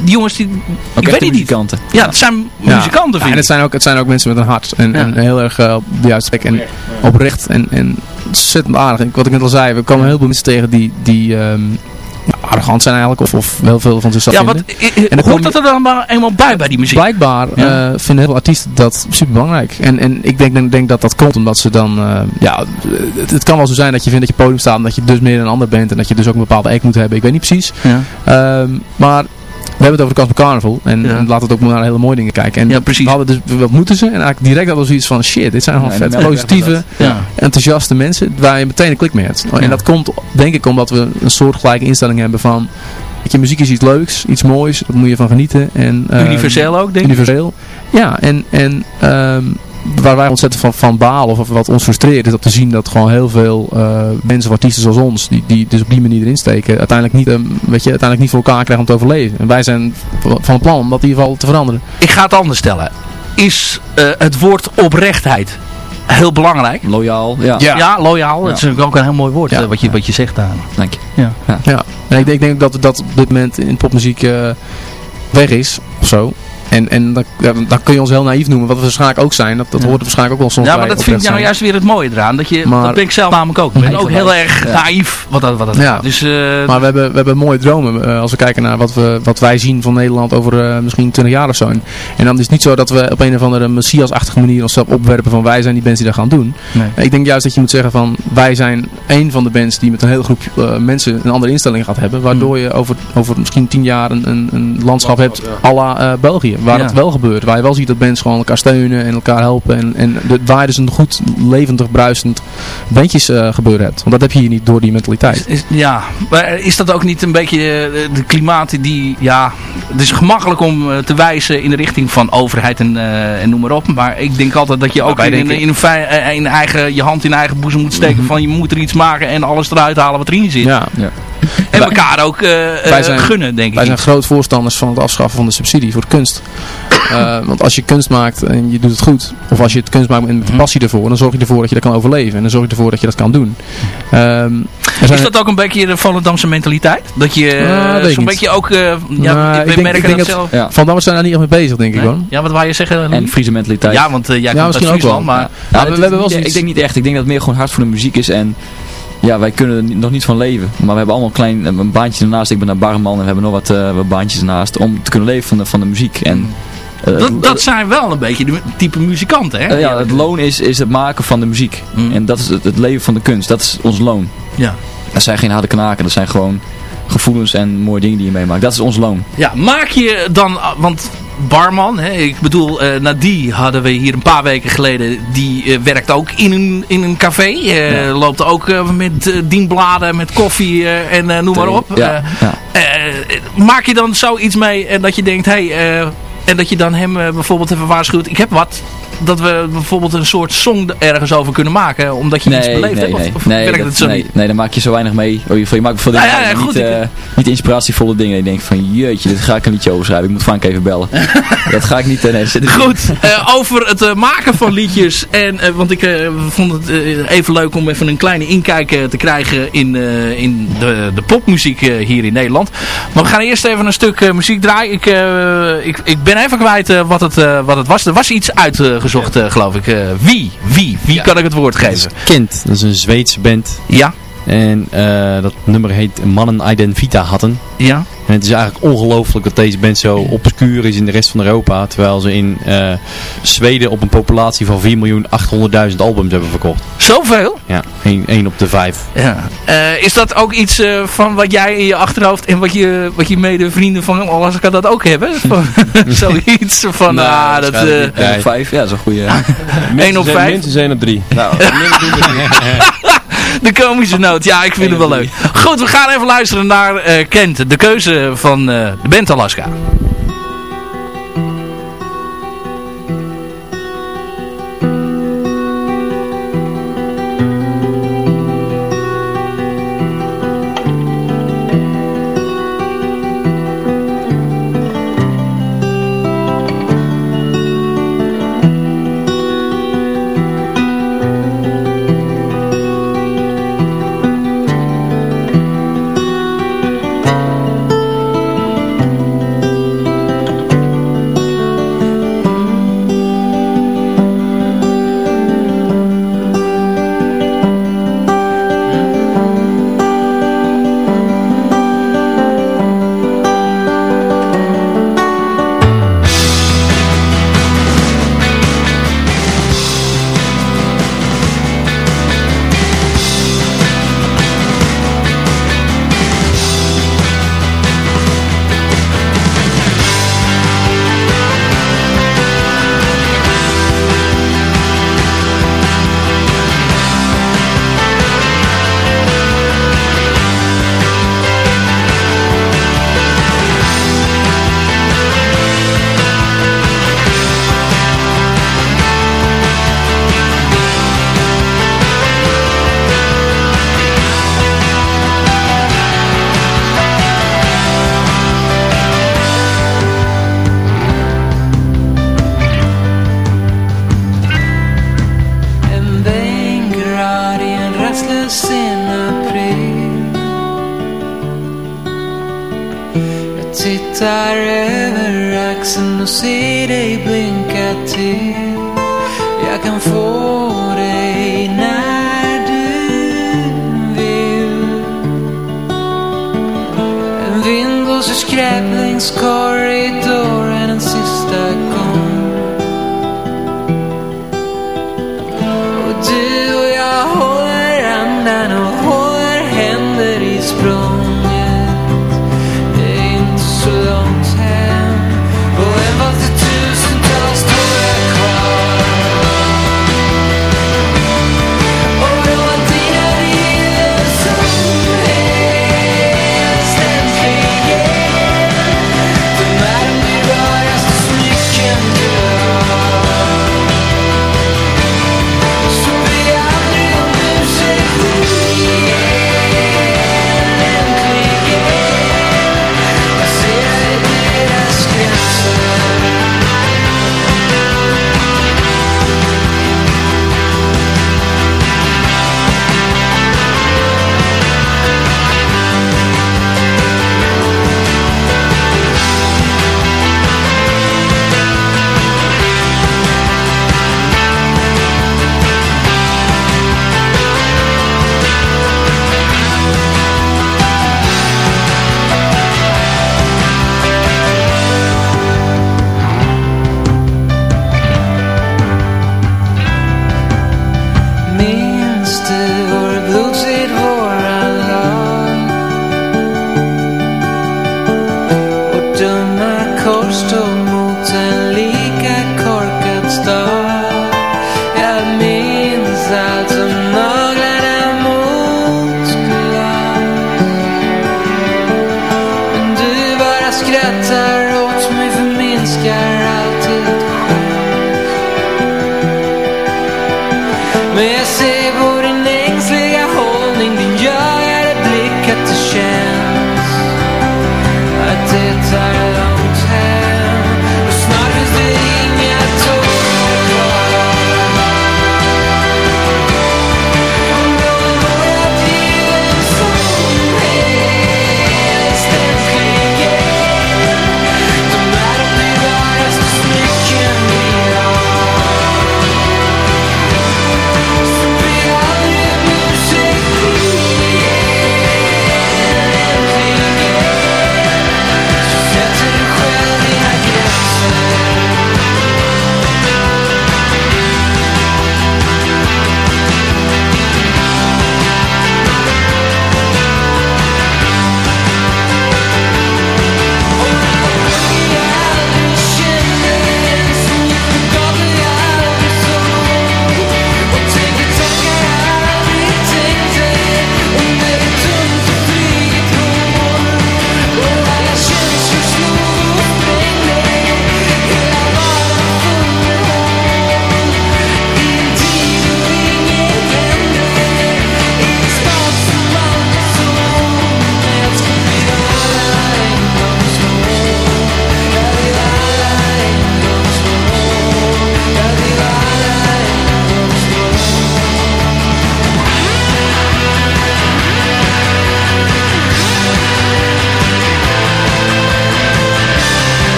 die jongens die... Ook ik weet het muzikanten. niet. Ja, het zijn muzikanten ja. vind ja, en het zijn, ook, het zijn ook mensen met een hart. En, ja. en heel erg uh, op de juiste plek. En oprecht. En, en ontzettend aardig. Wat ik net al zei. We komen heel veel mensen tegen die... die um, nou, arrogant zijn eigenlijk, of, of heel veel van zichzelf Ja, wat, en hoort dat er dan maar eenmaal bij bij die muziek? Blijkbaar ja. uh, vinden heel veel artiesten dat super belangrijk. En, en ik denk, denk, denk dat dat komt omdat ze dan, uh, ja, het, het, kan wel zo zijn dat je vindt dat je podium staat en dat je dus meer een ander bent en dat je dus ook een bepaalde act moet hebben. Ik weet niet precies. Ja. Um, maar hebben het over de Casper Carnival. En, ja. en laten het ook naar hele mooie dingen kijken. En ja, precies. we hadden dus, wat moeten ze? En eigenlijk direct hadden we zoiets van, shit, dit zijn gewoon ja, vet positieve, enthousiaste mensen. Waar je meteen een klik mee hebt. En dat komt, denk ik, omdat we een soortgelijke instelling hebben van... Je, muziek is iets leuks, iets moois. Daar moet je van genieten. En, um, universeel ook, denk ik. Universeel. Ja, en... en um, waar wij ontzettend van, van balen of wat ons frustreert is dat te zien dat gewoon heel veel uh, mensen of artiesten zoals ons die, die dus op die manier erin steken uiteindelijk niet, um, weet je, uiteindelijk niet voor elkaar krijgen om te overleven. En wij zijn van plan om dat in ieder geval te veranderen. Ik ga het anders stellen. Is uh, het woord oprechtheid heel belangrijk? Loyaal. Ja, ja. ja loyaal. Ja. Dat is ook een heel mooi woord ja. wat, je, wat je zegt daar. Dank je. Ja. Ja. ja. En ik denk, ik denk dat dat op dit moment in popmuziek uh, weg is of zo. En, en dan, dan kun je ons heel naïef noemen, wat we waarschijnlijk ook zijn. Dat, dat hoort er waarschijnlijk ook wel soms Ja, maar dat vind ik nou juist weer het mooie eraan. Dat, je, maar, dat ben ik zelf namelijk ook. Ik ben ook heel erg ja. naïef wat dat, wat dat ja. Dus, uh, maar we hebben, we hebben mooie dromen uh, als we kijken naar wat, we, wat wij zien van Nederland over uh, misschien 20 jaar of zo. En, dan is het niet zo dat we op een of andere messiasachtige manier onszelf opwerpen van wij zijn die bands die dat gaan doen. Nee. Ik denk juist dat je moet zeggen van wij zijn één van de bands die met een hele groep mensen een andere instelling gaat hebben. Waardoor Hmm. je over, over misschien 10 jaar een, een, een landschap hebt à la België. Waar Ja. het wel gebeurt. Waar je wel ziet dat mensen gewoon elkaar steunen en elkaar helpen. En, en de, waar je dus een goed, levendig, bruisend bandjes eh, gebeuren hebt. Want dat heb je hier niet door die mentaliteit. Is, ja, maar is dat ook niet een beetje eh, de klimaat die, ja, het is gemakkelijk om eh, te wijzen in de richting van overheid en, eh, en noem maar op. Maar ik denk altijd dat je ook in, in, eigen, je hand in eigen boezem moet steken van je moet er iets maken en alles eruit halen wat erin zit. Ja. En elkaar ook eh, Wij eh, zijn- gunnen, denk Wij ik. zijn groot voorstanders van het afschaffen van de subsidie voor de kunst. Eh, want als je kunst maakt en je doet het goed, of als je het kunst maakt met Mhm. met passie ervoor, dan zorg je ervoor dat je dat kan overleven. En dan zorg je ervoor dat je dat kan doen. Ehm, Is dat ook een beetje de Volendamse mentaliteit? Dat je ik zo'n beetje ook, eh, ja, Nou, we ik denk- merken ik denk dat dat- zelf. Ja. Van zijn daar niet echt mee bezig, denk ik hoor. Ja, wat wou je zeggen? En Friese mentaliteit. Ja, want eh, jij Ja, komt uit misschien ook wel. maar... Ja, we hebben wel Ik denk niet echt. Ik denk dat het meer gewoon hard voor de muziek is. En ja, wij kunnen er nog niet van leven. Maar we hebben allemaal een klein een baantje ernaast. Ik ben naar barman en we hebben nog wat, eh, wat baantjes ernaast. Om te kunnen leven van de, van de muziek. En, eh, Dat, dat zijn wel een beetje de type muzikanten, hè? eh, ja, het loon is, is het maken van de muziek. Mm. En dat is het, het leven van de kunst. Dat is ons loon. Ja. Dat zijn geen harde knaken. Dat zijn gewoon gevoelens en mooie dingen die je meemaakt. Dat is ons loon. Ja, maak je dan, want barman, hè, ik bedoel, eh Nadie hadden we hier een paar weken geleden, die eh, werkt ook in een, in een café, eh, loopt ook met dienbladen, met koffie en noem maar op. Ja, ja. maak je dan zoiets mee en dat je denkt, hé, hey, en dat je dan hem bijvoorbeeld even waarschuwt, ik heb wat, dat we bijvoorbeeld een soort song ergens over kunnen maken, omdat je iets Nee, beleefd nee, hebt? Of, nee. of nee, werkt dat- het zo nee, nee, dan maak je zo weinig mee. Oh, je, je maakt ja, ja, maar goed, niet, ik- eh, niet inspiratievolle dingen. Je denkt van, jeetje, dit ga ik een liedje over schrijven. Ik moet Frank even bellen. [laughs] dat ga ik niet... eh, nee, zit- Goed, eh, over het maken van liedjes. En, want ik vond het even leuk om even een kleine inkijk te krijgen in, in de, de popmuziek hier in Nederland. Maar we gaan eerst even een stuk muziek draaien. Ik, ik, ik ben even kwijt wat, het, wat het was. Er was iets uitgezocht, eh, geloof ik. Eh, wie? Wie? Wie kan ik het woord geven? Kent, dat is een Zweedse band. Ja. En eh, dat nummer heet Mannen Aiden Vita Hatten. Ja. En het is eigenlijk ongelooflijk dat deze band zo obscuur is in de rest van Europa. Terwijl ze in eh, Zweden op een populatie van 4.800.000 albums hebben verkocht. Zoveel? Ja, 1 op de 5. Ja. Eh, is dat ook iets eh, van wat jij in je achterhoofd en wat je, wat je mede vrienden van Alaska dat ook hebben? [laughs] [laughs] Zoiets van, Nee, ah, dat... waarschijnlijk eh, niet. Eén op vijf, ja, dat is een goede. [laughs] Eén op vijf? Minstens 1 op 3. Nou, De komische noot, ja, ik vind het wel leuk. Goed, we gaan even luisteren naar eh, Kent, de keuze van eh, de band Alaska.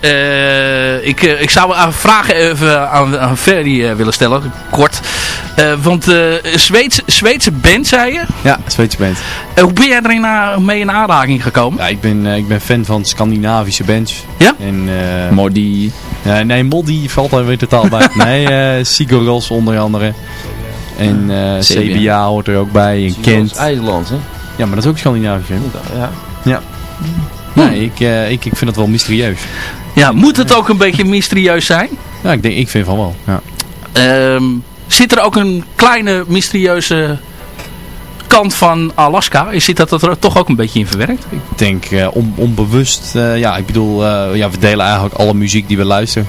Eh, ik, eh, ik zou een vraag even aan, aan Ferry eh, willen stellen. Kort. Eh, want eh Zweedse, Zweedse band, zei je? Ja, Zweedse band. Hoe ben jij erin na- mee in aanraking gekomen? Ja, ik ben, ik ben fan van Scandinavische bands. Ja? En, eh Modi. Nee, Moddy valt er weer totaal bij. [laughs] nee, eh Sigur Ros onder andere. En eh CBA. CBA hoort er ook bij. En Kent. IJsland, hè? Ja, maar dat is ook Scandinavisch. hè? Ja. Ja. Nee, ik, eh, ik, ik vind het wel mysterieus. Ja, moet het ook een beetje mysterieus zijn? Ja, ik, denk, ik vind van wel. Ja. Ehm, zit er ook een kleine mysterieuze kant van Alaska? Zit dat er toch ook een beetje in verwerkt? Ik denk eh, on- onbewust, eh, ja, ik bedoel, ja, we delen eigenlijk alle muziek die we luisteren.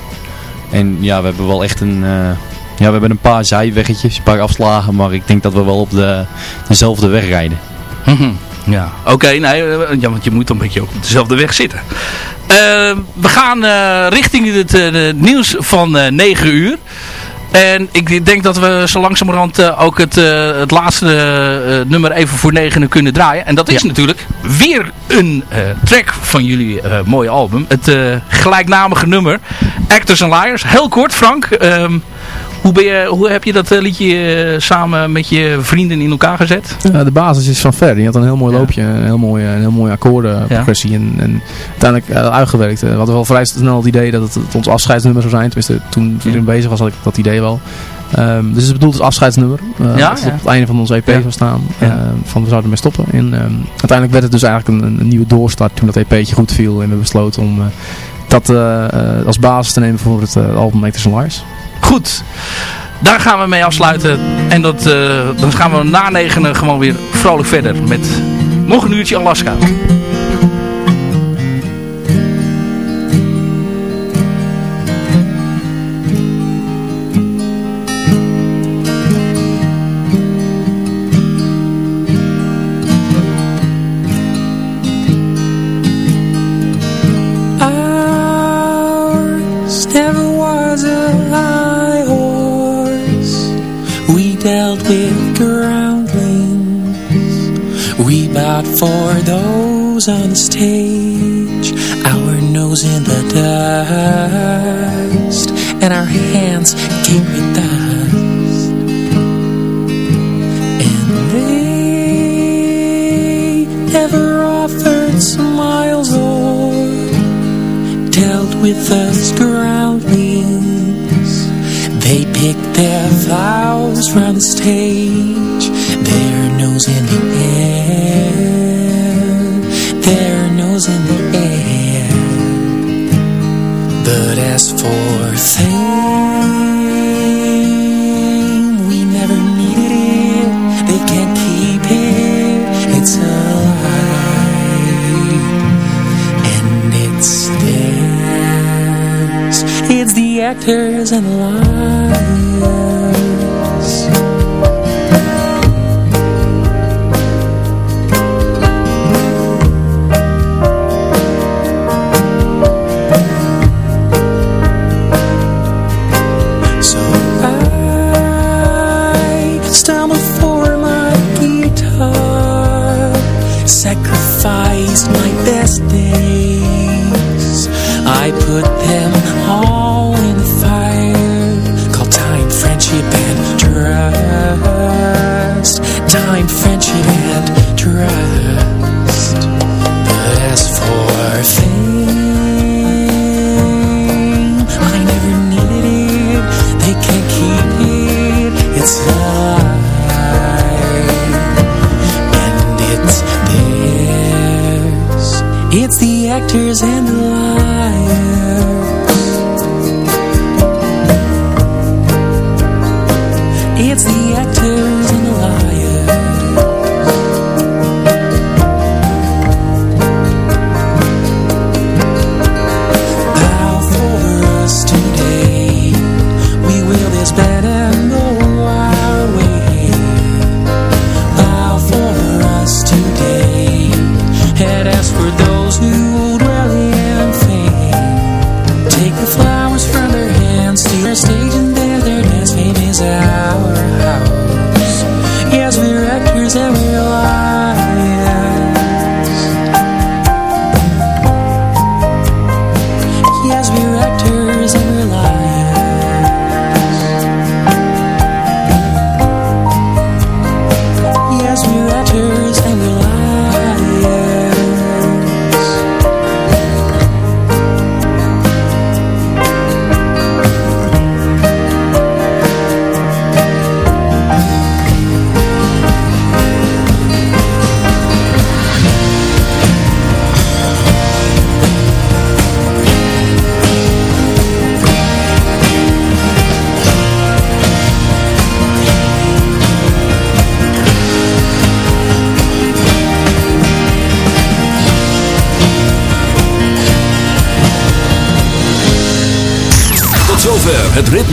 En ja, we hebben wel echt een, ja, we hebben een paar zijweggetjes, een paar afslagen, maar ik denk dat we wel op de, dezelfde weg rijden. Mhm. Ja, oké. nee, eh, ja, want je moet een beetje ook op dezelfde weg zitten. Eh, we gaan eh, richting het nieuws van eh 9 uur. En ik denk dat we zo langzamerhand ook het, het laatste nummer even voor 9 kunnen draaien. En dat is natuurlijk weer een track van jullie mooie album. Het gelijknamige nummer Actors and Liars. Heel kort Frank. ehm, hoe, ben je, hoe heb je dat eh, liedje eh, samen met je vrienden in elkaar gezet? Ja, de basis is van Fer. Die had een heel mooi loopje. Een heel mooie, een heel mooie akkoordenprogressie. En, en uiteindelijk uitgewerkt. We hadden wel vrij snel het idee dat het, het ons afscheidsnummer zou zijn. Tenminste, toen ik erin bezig was had ik dat idee wel. Um, dus het is bedoeld als afscheidsnummer. Uh, ja, dat ja. op het einde van onze EP zou staan. Uh, van we zouden ermee stoppen. En um, uiteindelijk werd het dus eigenlijk een, een nieuwe doorstart toen dat EP'tje goed viel. En we besloten om uh, dat als basis te nemen voor het album and Liars. Goed, daar gaan we mee afsluiten. En dat, eh, dan gaan we na negenen gewoon weer vrolijk verder met nog een uurtje Alaska. Was a for those on stage Our nose in the dust And our hands with dust. And they never offered smiles or Dealt with us groundlings. They picked their vows from the stage Their nose in the It's the actors and the It's the actors and the liars. It's the actors